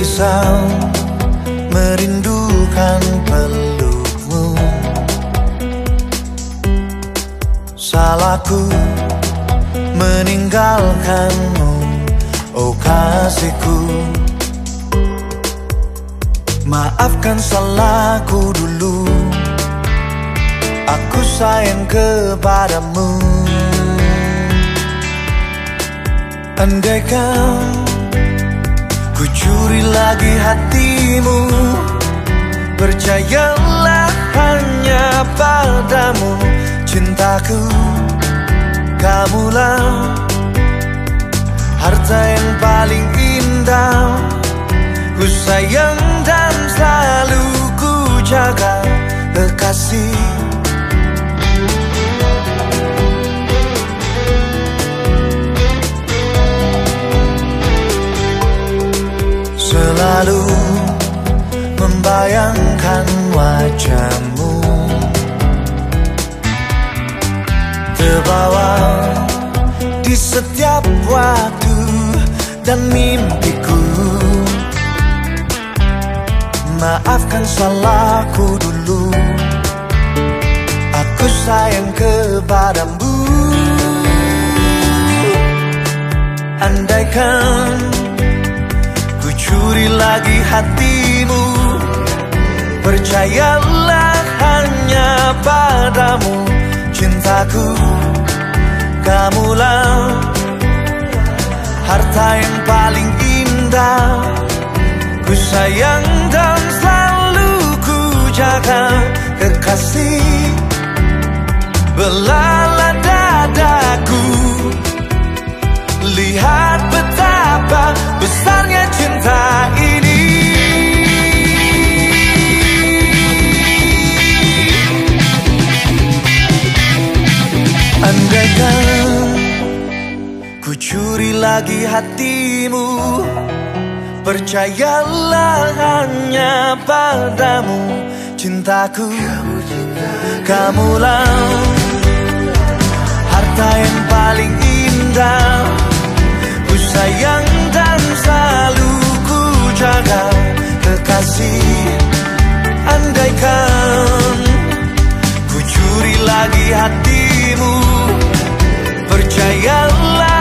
Gelisah merindukan pelukmu. Salahku meninggalkanmu Oh kasihku. Maafkan salahku dulu Aku sayang kepadamu. Andaikan Ku curi lagi hatimu. Percayalah hanya padamu. Cintaku Kamulah Harta yang paling indah. Ku sayang dan selalu ku jaga Kekasih Selalu membayangkan wajahmu. Terbawa di setiap waktu dan mimpiku. Maafkan salahku dulu. Aku sayang kepadamu. Andaikan Curi lagi hatimu. Percayalah hanya padamu. Cintaku Kamulah Harta yang paling indah. Ku sayang dan selalu ku jaga Kekasih. Belalah Ku curi lagi hatimu. Percayalah hanya padamu. Cintaku Kamu lah Kamulah Harta yang paling indah. Ku sayang dan selalu ku jaga Kekasih. Andaikan Ku curi lagi hatimu. percayalah